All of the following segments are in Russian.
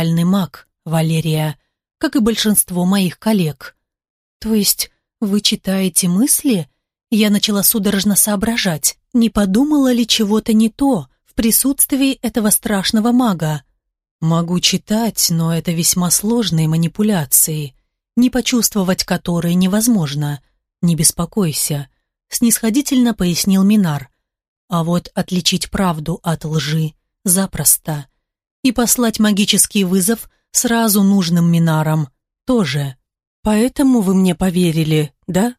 ментальный маг, Валерия, как и большинство моих коллег. То есть вы читаете мысли? Я начала судорожно соображать, не подумала ли чего-то не то в присутствии этого страшного мага. Могу читать, но это весьма сложные манипуляции, не почувствовать которые невозможно. Не беспокойся, снисходительно пояснил Минар. А вот отличить правду от лжи запросто. И послать магический вызов сразу нужным Минарам тоже. Поэтому вы мне поверили, да?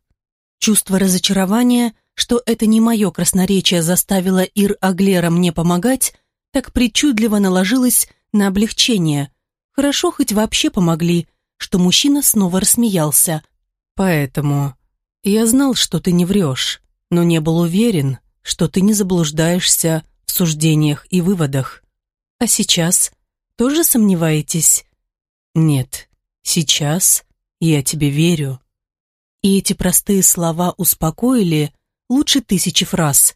Чувство разочарования, что это не мое красноречие заставило Ир Аглера мне помогать, так причудливо наложилось на облегчение. Хорошо хоть вообще помогли, что мужчина снова рассмеялся. Поэтому я знал, что ты не врешь, но не был уверен, что ты не заблуждаешься в суждениях и выводах. А сейчас тоже сомневаетесь? Нет, сейчас я тебе верю. И эти простые слова успокоили лучше тысячи фраз.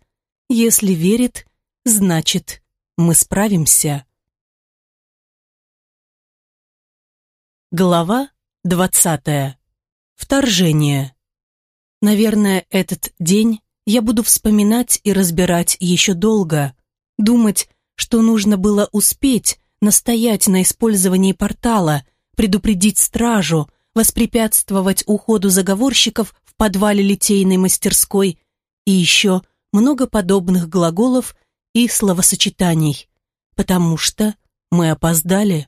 Если верит, значит, мы справимся. Глава двадцатая. Вторжение. Наверное, этот день я буду вспоминать и разбирать еще долго, думать, что нужно было успеть настоять на использовании портала, предупредить стражу, воспрепятствовать уходу заговорщиков в подвале литейной мастерской и еще много подобных глаголов и словосочетаний, потому что мы опоздали.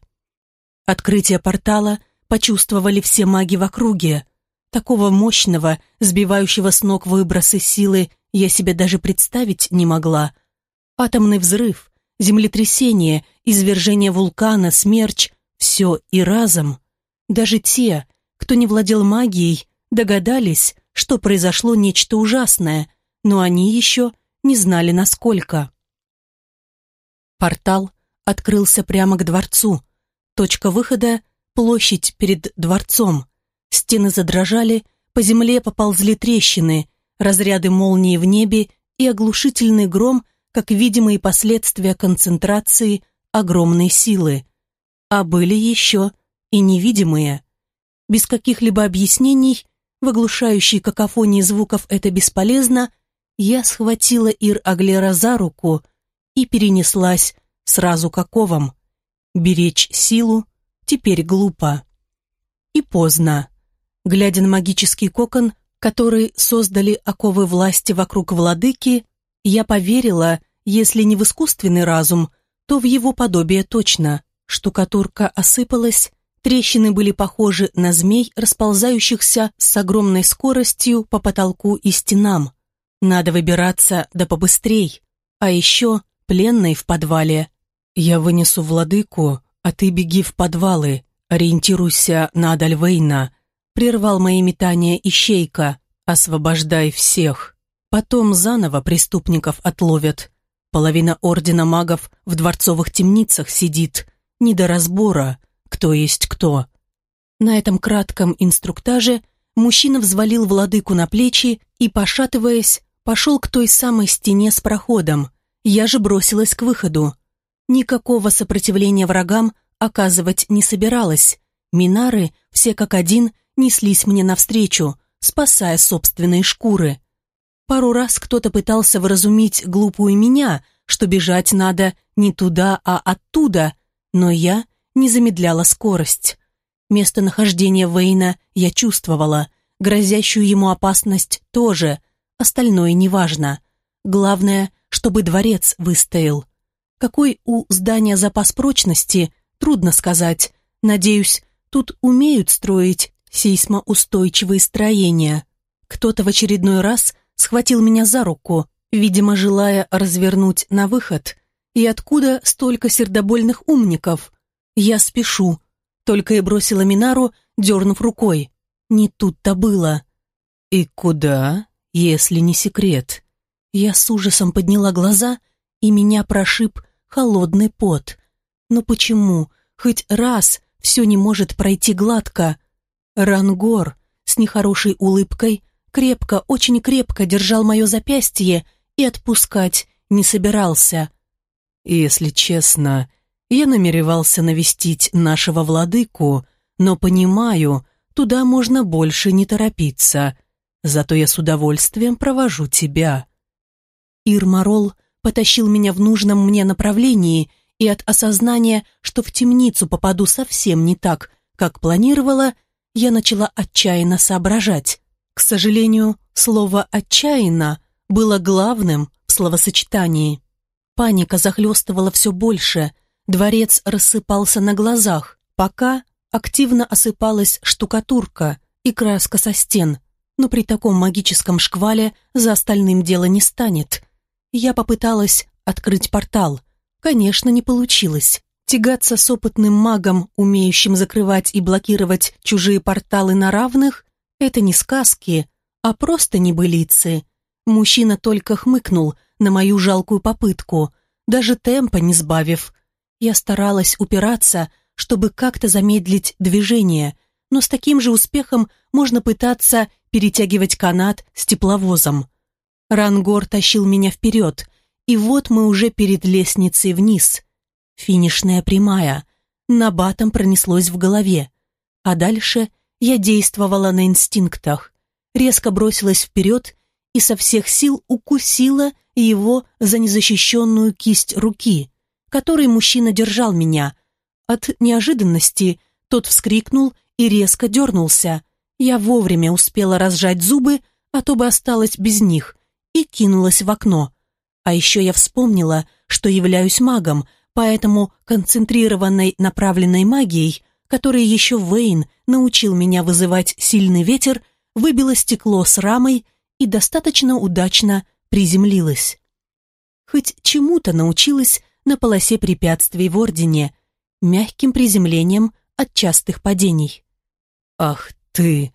Открытие портала почувствовали все маги в округе, Такого мощного, сбивающего с ног выбросы силы я себе даже представить не могла. Атомный взрыв, землетрясение, извержение вулкана, смерч — все и разом. Даже те, кто не владел магией, догадались, что произошло нечто ужасное, но они еще не знали насколько. Портал открылся прямо к дворцу. Точка выхода — площадь перед дворцом — Стены задрожали, по земле поползли трещины, разряды молнии в небе и оглушительный гром, как видимые последствия концентрации огромной силы. А были еще и невидимые. Без каких-либо объяснений, в оглушающей какофонии звуков это бесполезно, я схватила Ир Аглера за руку и перенеслась сразу к оковам. Беречь силу теперь глупо. И поздно. Глядя на магический кокон, который создали оковы власти вокруг владыки, я поверила, если не в искусственный разум, то в его подобие точно. Штукатурка осыпалась, трещины были похожи на змей, расползающихся с огромной скоростью по потолку и стенам. Надо выбираться да побыстрей. А еще пленный в подвале. Я вынесу владыку, а ты беги в подвалы, ориентируйся на Адальвейна, прервал мои метания ищейка. «Освобождай всех. Потом заново преступников отловят. Половина ордена магов в дворцовых темницах сидит. Не до разбора, кто есть кто». На этом кратком инструктаже мужчина взвалил владыку на плечи и, пошатываясь, пошел к той самой стене с проходом. Я же бросилась к выходу. Никакого сопротивления врагам оказывать не собиралась. Минары, все как один, неслись мне навстречу, спасая собственные шкуры. Пару раз кто-то пытался вразумить глупую меня, что бежать надо не туда, а оттуда, но я не замедляла скорость. Местонахождение Вейна я чувствовала, грозящую ему опасность тоже, остальное неважно. Главное, чтобы дворец выстоял. Какой у здания запас прочности, трудно сказать. Надеюсь, тут умеют строить сейсмоустойчивые строения. Кто-то в очередной раз схватил меня за руку, видимо, желая развернуть на выход. И откуда столько сердобольных умников? Я спешу. Только и бросила Минару, дернув рукой. Не тут-то было. И куда, если не секрет? Я с ужасом подняла глаза, и меня прошиб холодный пот. Но почему хоть раз все не может пройти гладко? Рангор с нехорошей улыбкой крепко, очень крепко держал мое запястье и отпускать не собирался. «Если честно, Я намеревался навестить нашего владыку, но понимаю, туда можно больше не торопиться. Зато я с удовольствием провожу тебя». Ирмарол потащил меня в нужном мне направлении, и от осознания, что в темницу попаду совсем не так, как планировала, я начала отчаянно соображать. К сожалению, слово «отчаянно» было главным в словосочетании. Паника захлестывала все больше, дворец рассыпался на глазах, пока активно осыпалась штукатурка и краска со стен, но при таком магическом шквале за остальным дело не станет. Я попыталась открыть портал. Конечно, не получилось. Тягаться с опытным магом, умеющим закрывать и блокировать чужие порталы на равных, это не сказки, а просто небылицы. Мужчина только хмыкнул на мою жалкую попытку, даже темпа не сбавив. Я старалась упираться, чтобы как-то замедлить движение, но с таким же успехом можно пытаться перетягивать канат с тепловозом. Рангор тащил меня вперед, и вот мы уже перед лестницей вниз. Финишная прямая. Набатом пронеслось в голове. А дальше я действовала на инстинктах. Резко бросилась вперед и со всех сил укусила его за незащищенную кисть руки, которой мужчина держал меня. От неожиданности тот вскрикнул и резко дернулся. Я вовремя успела разжать зубы, а то бы осталась без них, и кинулась в окно. А еще я вспомнила, что являюсь магом, поэтому концентрированной направленной магией, которой еще Вейн научил меня вызывать сильный ветер, выбило стекло с рамой и достаточно удачно приземлилась. Хоть чему-то научилась на полосе препятствий в Ордене, мягким приземлением от частых падений. «Ах ты!»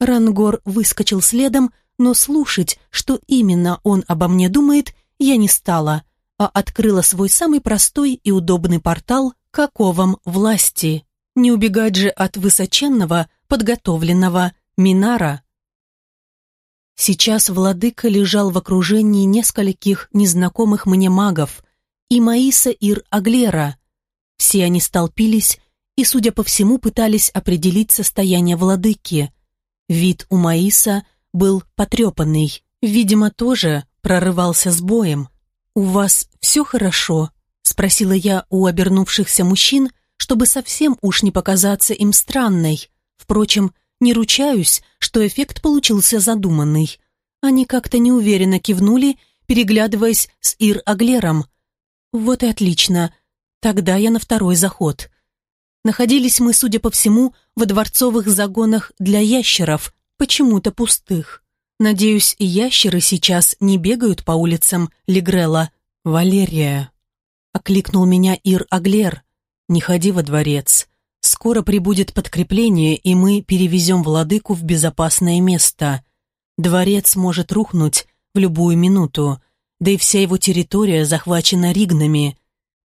Рангор выскочил следом, но слушать, что именно он обо мне думает, я не стала, а открыла свой самый простой и удобный портал к оковам власти. Не убегать же от высоченного, подготовленного Минара. Сейчас владыка лежал в окружении нескольких незнакомых мне магов и Маиса Ир Аглера. Все они столпились и, судя по всему, пытались определить состояние владыки. Вид у Маиса был потрепанный, видимо, тоже прорывался с боем. «У вас все хорошо?» — спросила я у обернувшихся мужчин, чтобы совсем уж не показаться им странной. Впрочем, не ручаюсь, что эффект получился задуманный. Они как-то неуверенно кивнули, переглядываясь с Ир-Аглером. Вот и отлично. Тогда я на второй заход. Находились мы, судя по всему, во дворцовых загонах для ящеров, почему-то пустых. Надеюсь, и ящеры сейчас не бегают по улицам Легрела. «Валерия!» — окликнул меня Ир Аглер. «Не ходи во дворец. Скоро прибудет подкрепление, и мы перевезем владыку в безопасное место. Дворец может рухнуть в любую минуту, да и вся его территория захвачена ригнами.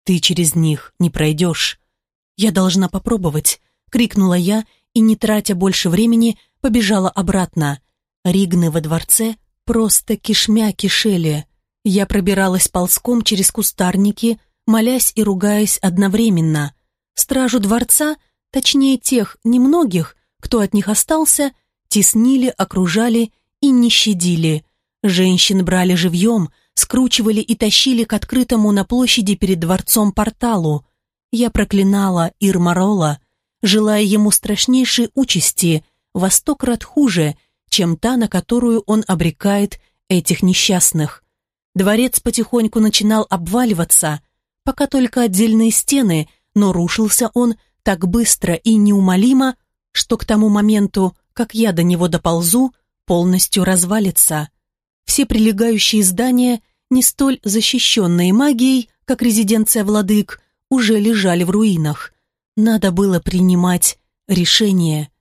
Ты через них не пройдешь». «Я должна попробовать», — крикнула я и, не тратя больше времени, побежала обратно — Ригны во дворце просто кишмя кишели. Я пробиралась ползком через кустарники, молясь и ругаясь одновременно. Стражу дворца, точнее тех немногих, кто от них остался, теснили, окружали и не щадили. Женщин брали живьем, скручивали и тащили к открытому на площади перед дворцом порталу. Я проклинала Ирмарола, желая ему страшнейшей участи, во сто крат хуже, чем та, на которую он обрекает этих несчастных. Дворец потихоньку начинал обваливаться, пока только отдельные стены, но рушился он так быстро и неумолимо, что к тому моменту, как я до него доползу, полностью развалится. Все прилегающие здания, не столь защищенные магией, как резиденция владык, уже лежали в руинах. Надо было принимать решение.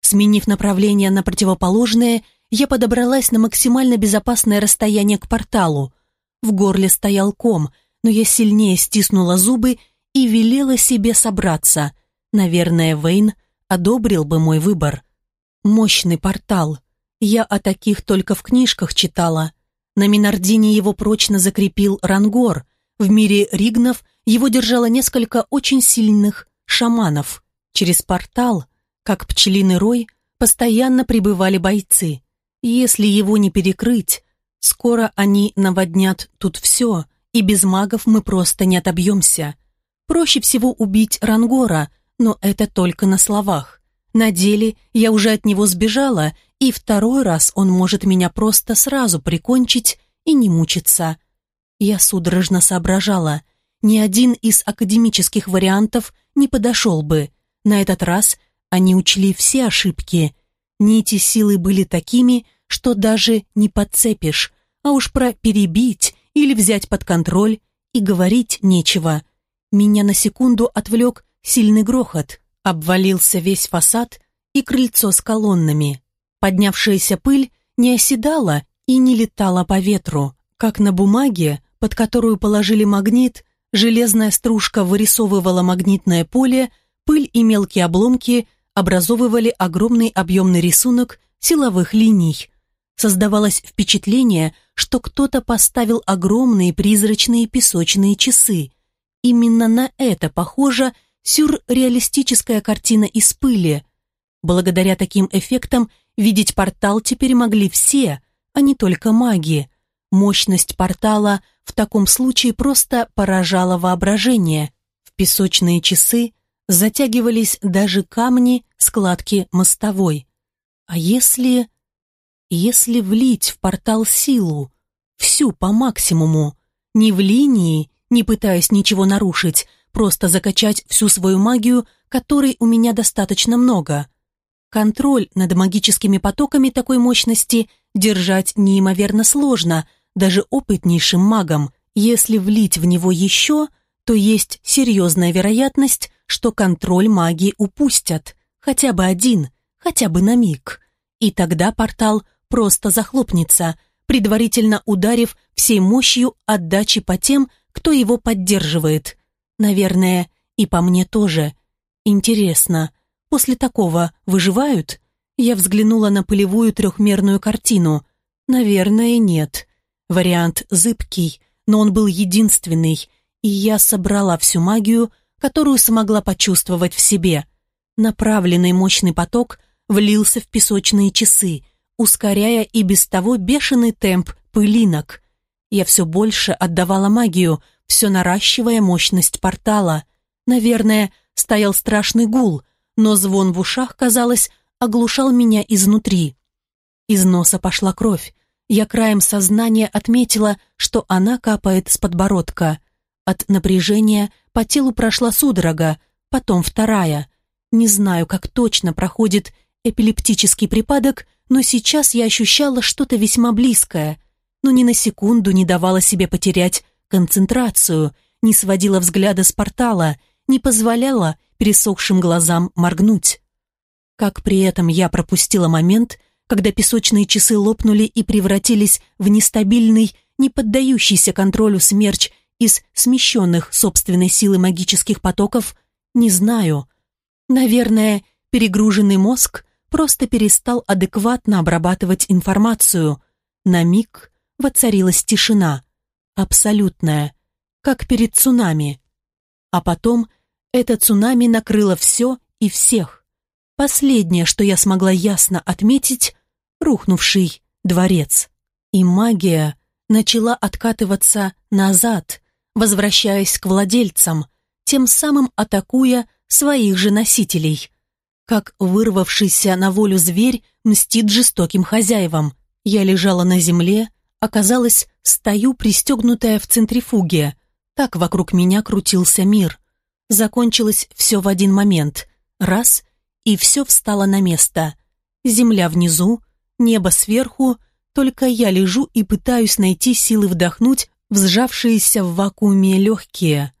Сменив направление на противоположное, я подобралась на максимально безопасное расстояние к порталу. В горле стоял ком, но я сильнее стиснула зубы и велела себе собраться. Наверное, Вейн одобрил бы мой выбор. Мощный портал. Я о таких только в книжках читала. На Минардине его прочно закрепил Рангор. В мире Ригнов его держало несколько очень сильных шаманов. Через портал, как пчелиный рой, постоянно прибывали бойцы. Если его не перекрыть, скоро они наводнят тут все, и без магов мы просто не отобьемся. Проще всего убить Рангора, но это только на словах. На деле я уже от него сбежала, и второй раз он может меня просто сразу прикончить и не мучиться. Я судорожно соображала. Ни один из академических вариантов не подошел бы. На этот раз они учли все ошибки. Нити силы были такими, что даже не подцепишь, а уж про перебить или взять под контроль и говорить нечего. Меня на секунду отвлек сильный грохот. Обвалился весь фасад и крыльцо с колоннами. Поднявшаяся пыль не оседала и не летала по ветру. Как на бумаге, под которую положили магнит, железная стружка вырисовывала магнитное поле, пыль и мелкие обломки образовывали огромный объемный рисунок силовых линий. Создавалось впечатление, что кто-то поставил огромные призрачные песочные часы. Именно на это похожа сюрреалистическая картина из пыли. Благодаря таким эффектам видеть портал теперь могли все, а не только маги. Мощность портала в таком случае просто поражала воображение. В песочные часы затягивались даже камни складки мостовой. А если... если влить в портал силу, всю по максимуму, не в линии, не пытаясь ничего нарушить, просто закачать всю свою магию, которой у меня достаточно много. Контроль над магическими потоками такой мощности держать неимоверно сложно – даже опытнейшим магом, если влить в него еще, то есть серьезная вероятность, что контроль магии упустят, хотя бы один, хотя бы на миг. И тогда портал просто захлопнется, предварительно ударив всей мощью отдачи по тем, кто его поддерживает. Наверное, и по мне тоже. Интересно, после такого выживают? Я взглянула на полевую трехмерную картину. Наверное, нет. Вариант зыбкий, но он был единственный, и я собрала всю магию, которую смогла почувствовать в себе. Направленный мощный поток влился в песочные часы, ускоряя и без того бешеный темп пылинок. Я все больше отдавала магию, все наращивая мощность портала. Наверное, стоял страшный гул, но звон в ушах, казалось, оглушал меня изнутри. Из носа пошла кровь, я краем сознания отметила, что она капает с подбородка. От напряжения по телу прошла судорога, потом вторая. Не знаю, как точно проходит эпилептический припадок, но сейчас я ощущала что-то весьма близкое, но ни на секунду не давала себе потерять концентрацию, не сводила взгляда с портала, не позволяла пересохшим глазам моргнуть. Как при этом я пропустила момент, когда песочные часы лопнули и превратились в нестабильный, не поддающийся контролю смерч из смещенных собственной силы магических потоков, не знаю. Наверное, перегруженный мозг просто перестал адекватно обрабатывать информацию. На миг воцарилась тишина, абсолютная, как перед цунами. А потом это цунами накрыло все и всех. Последнее, что я смогла ясно отметить, рухнувший дворец. И магия начала откатываться назад, возвращаясь к владельцам, тем самым атакуя своих же носителей. Как вырвавшийся на волю зверь мстит жестоким хозяевам. Я лежала на земле, оказалось, стою пристегнутая в центрифуге. Так вокруг меня крутился мир. Закончилось все в один момент. Раз — и все встало на место. Земля внизу, Небо сверху, только я лежу и пытаюсь найти силы вдохнуть в сжавшиеся в вакууме легкие.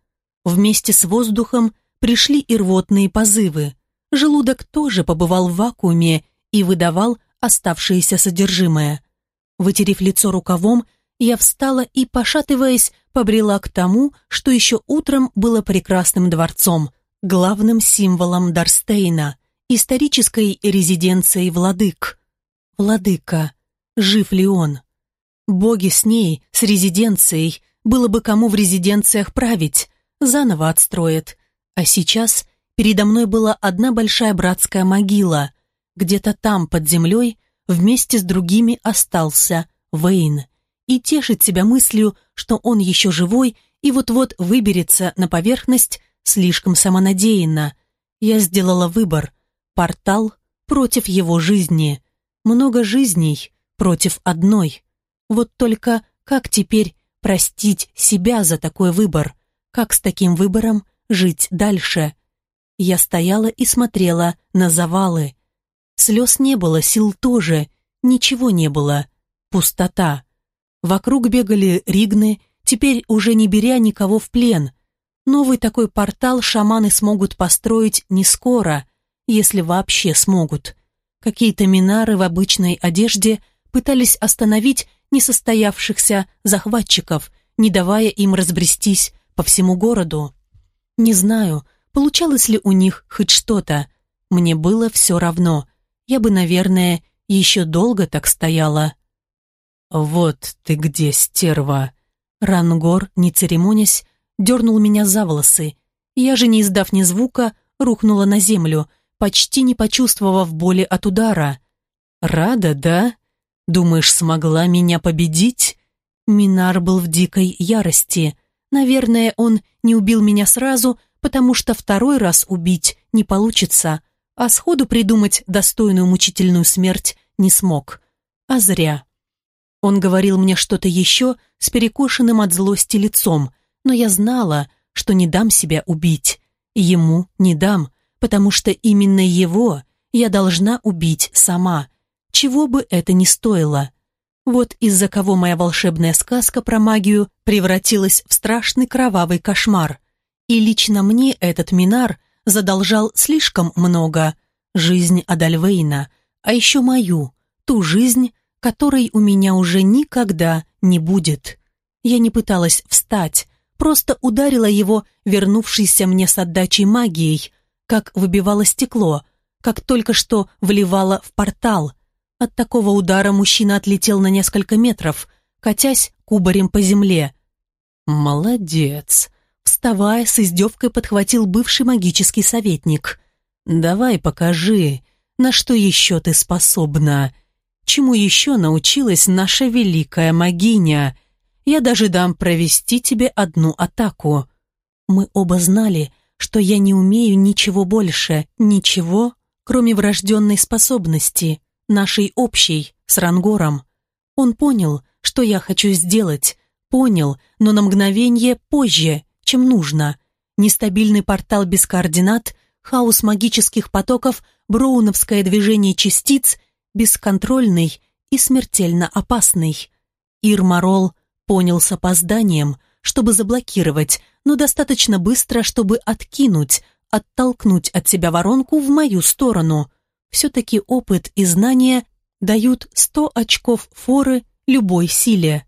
Вместе с воздухом пришли и рвотные позывы. Желудок тоже побывал в вакууме и выдавал оставшееся содержимое. Вытерев лицо рукавом, я встала и, пошатываясь, побрела к тому, что еще утром было прекрасным дворцом, главным символом Дарстейна, исторической резиденцией владык. Владыка, жив ли он? Боги с ней, с резиденцией, было бы кому в резиденциях править. заново отстроят. А сейчас передо мной была одна большая братская могила. Где-то там, под землей, вместе с другими остался Вейн. И тешить себя мыслью, что он еще живой и вот-вот выберется на поверхность, слишком самонадеянно. Я сделала выбор. Портал против его жизни. Много жизней против одной. Вот только как теперь простить себя за такой выбор? Как с таким выбором жить дальше? Я стояла и смотрела на завалы. Слез не было, сил тоже, ничего не было. Пустота. Вокруг бегали ригны, теперь уже не беря никого в плен. Новый такой портал шаманы смогут построить не скоро, если вообще смогут. Какие-то минары в обычной одежде пытались остановить несостоявшихся захватчиков, не давая им разбрестись по всему городу. Не знаю, получалось ли у них хоть что-то. Мне было все равно. Я бы, наверное, еще долго так стояла. «Вот ты где, стерва!» Рангор, не церемонясь, дернул меня за волосы. Я же, не издав ни звука, рухнула на землю, почти не почувствовав боли от удара. «Рада, да? Думаешь, смогла меня победить?» Минар был в дикой ярости. Наверное, он не убил меня сразу, потому что второй раз убить не получится, а сходу придумать достойную мучительную смерть не смог. А зря. Он говорил мне что-то еще с перекошенным от злости лицом, но я знала, что не дам себя убить. Ему не дам, потому что именно его я должна убить сама, чего бы это ни стоило. Вот из-за кого моя волшебная сказка про магию превратилась в страшный кровавый кошмар. И лично мне этот Минар задолжал слишком много. Жизнь Адальвейна, а еще мою, ту жизнь, которой у меня уже никогда не будет. Я не пыталась встать, просто ударила его, вернувшейся мне с отдачей магией, как выбивало стекло, как только что вливала в портал – от такого удара мужчина отлетел на несколько метров, катясь кубарем по земле. «Молодец!» Вставая, с издевкой подхватил бывший магический советник. «Давай покажи, на что еще ты способна. Чему еще научилась наша великая магиня? Я даже дам провести тебе одну атаку». Мы оба знали, что я не умею ничего больше, ничего, кроме врожденной способности нашей общей, с Рангором. Он понял, что я хочу сделать, понял, но на мгновение позже, чем нужно. Нестабильный портал без координат, хаос магических потоков, броуновское движение частиц, бесконтрольный и смертельно опасный. Ирмарол понял с опозданием, чтобы заблокировать, но достаточно быстро, чтобы откинуть, оттолкнуть от себя воронку в мою сторону – все-таки опыт и знания дают 100 очков форы любой силе.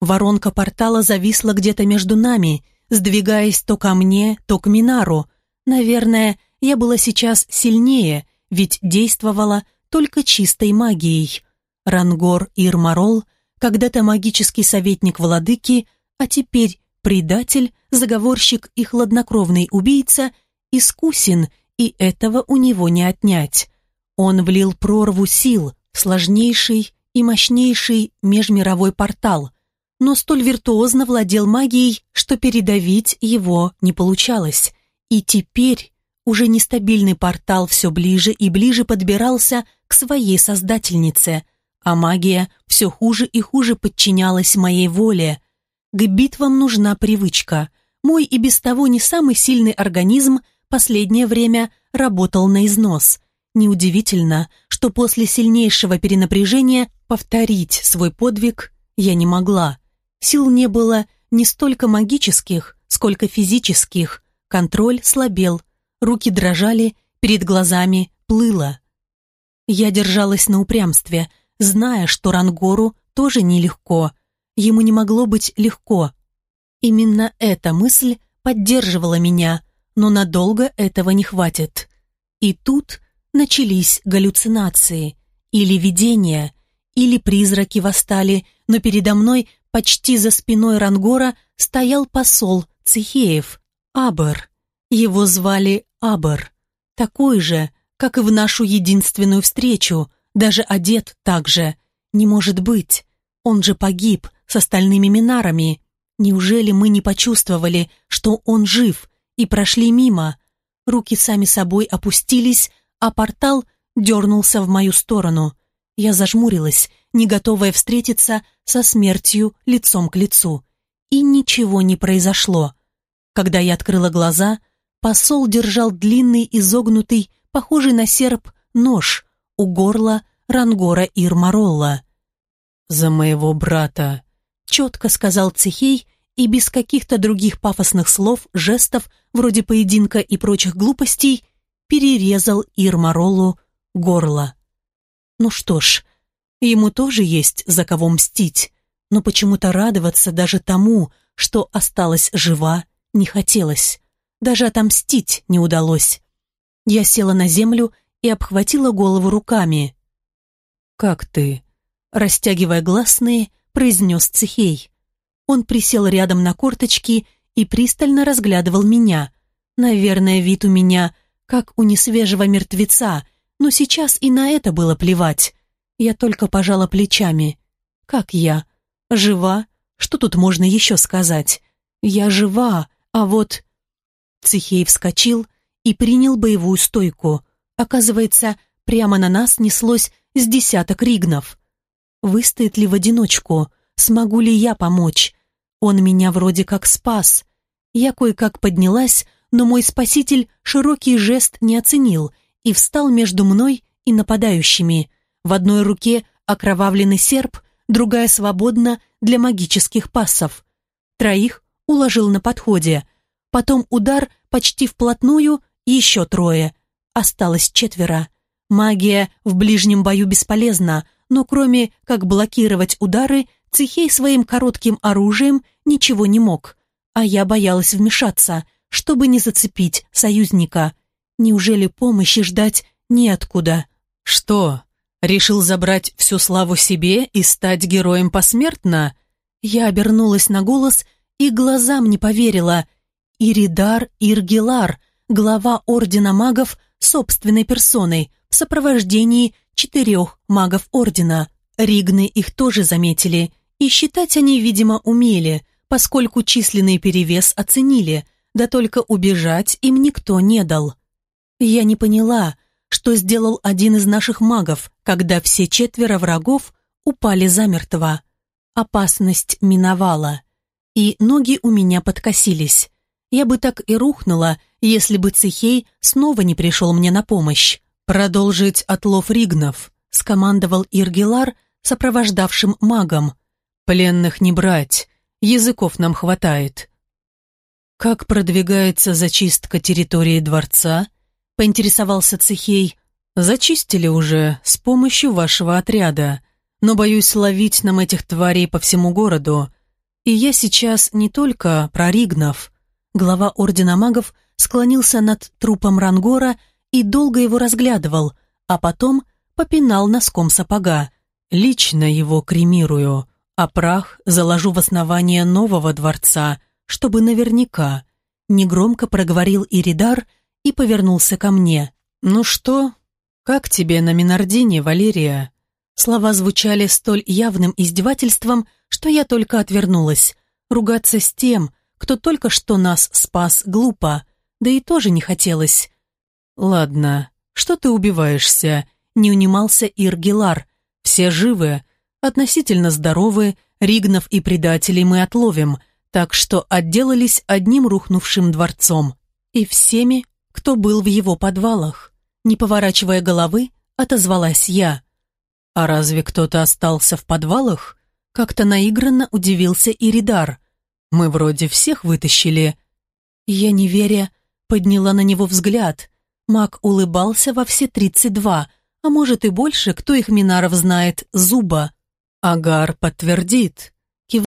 Воронка портала зависла где-то между нами, сдвигаясь то ко мне, то к Минару. Наверное, я была сейчас сильнее, ведь действовала только чистой магией. Рангор Ирмарол, когда-то магический советник владыки, а теперь предатель, заговорщик и хладнокровный убийца, искусен, и этого у него не отнять. Он влил прорву сил сложнейший и мощнейший межмировой портал, но столь виртуозно владел магией, что передавить его не получалось. И теперь уже нестабильный портал все ближе и ближе подбирался к своей создательнице, а магия все хуже и хуже подчинялась моей воле. К битвам нужна привычка. Мой и без того не самый сильный организм последнее время работал на износ – Неудивительно, что после сильнейшего перенапряжения повторить свой подвиг я не могла. Сил не было не столько магических, сколько физических. Контроль слабел, руки дрожали, перед глазами плыло. Я держалась на упрямстве, зная, что Рангору тоже нелегко. Ему не могло быть легко. Именно эта мысль поддерживала меня, но надолго этого не хватит. И тут начались галлюцинации, или видения, или призраки восстали, но передо мной, почти за спиной Рангора, стоял посол Цихеев, Абер. Его звали Абер. Такой же, как и в нашу единственную встречу, даже одет так же. Не может быть. Он же погиб с остальными минарами. Неужели мы не почувствовали, что он жив, и прошли мимо? Руки сами собой опустились, а портал дернулся в мою сторону. Я зажмурилась, не готовая встретиться со смертью лицом к лицу. И ничего не произошло. Когда я открыла глаза, посол держал длинный изогнутый, похожий на серп, нож у горла Рангора Ирмаролла. «За моего брата», — четко сказал Цехей и без каких-то других пафосных слов, жестов, вроде поединка и прочих глупостей, перерезал Ирмаролу горло. Ну что ж, ему тоже есть за кого мстить, но почему-то радоваться даже тому, что осталась жива, не хотелось. Даже отомстить не удалось. Я села на землю и обхватила голову руками. «Как ты?» Растягивая гласные, произнес Цехей. Он присел рядом на корточки и пристально разглядывал меня. Наверное, вид у меня, как у несвежего мертвеца, но сейчас и на это было плевать. Я только пожала плечами. Как я? Жива? Что тут можно еще сказать? Я жива, а вот... Цехей вскочил и принял боевую стойку. Оказывается, прямо на нас неслось с десяток ригнов. Выстоит ли в одиночку? Смогу ли я помочь? Он меня вроде как спас. Я кое-как поднялась, но мой спаситель широкий жест не оценил и встал между мной и нападающими. В одной руке окровавленный серп, другая свободна для магических пассов. Троих уложил на подходе. Потом удар почти вплотную, еще трое. Осталось четверо. Магия в ближнем бою бесполезна, но кроме как блокировать удары, Цехей своим коротким оружием ничего не мог. А я боялась вмешаться, чтобы не зацепить союзника. Неужели помощи ждать неоткуда? «Что, решил забрать всю славу себе и стать героем посмертно?» Я обернулась на голос и глазам не поверила. Иридар Иргилар, глава Ордена Магов, собственной персоной, в сопровождении четырех магов Ордена. Ригны их тоже заметили, и считать они, видимо, умели, поскольку численный перевес оценили, да только убежать им никто не дал. Я не поняла, что сделал один из наших магов, когда все четверо врагов упали замертво. Опасность миновала, и ноги у меня подкосились. Я бы так и рухнула, если бы Цехей снова не пришел мне на помощь. «Продолжить отлов ригнов», — скомандовал Иргелар, сопровождавшим магом. «Пленных не брать, языков нам хватает». «Как продвигается зачистка территории дворца?» — поинтересовался Цехей. «Зачистили уже с помощью вашего отряда, но боюсь ловить нам этих тварей по всему городу. И я сейчас не только про Ригнов». Глава Ордена Магов склонился над трупом Рангора и долго его разглядывал, а потом попинал носком сапога. «Лично его кремирую, а прах заложу в основание нового дворца, чтобы наверняка», негромко проговорил Иридар и повернулся ко мне. «Ну что, как тебе на Минардине, Валерия?» Слова звучали столь явным издевательством, что я только отвернулась. Ругаться с тем, кто только что нас спас, глупо, да и тоже не хотелось. «Ладно, что ты убиваешься?» — не унимался Иргилар. «Все живы, относительно здоровы, ригнов и предателей мы отловим, так что отделались одним рухнувшим дворцом. И всеми, кто был в его подвалах. Не поворачивая головы, отозвалась я. «А разве кто-то остался в подвалах?» Как-то наигранно удивился Иридар. «Мы вроде всех вытащили». Я, не веря, подняла на него взгляд. Маг улыбался во все тридцать два, а может и больше, кто их Минаров знает, зуба. Агар подтвердит.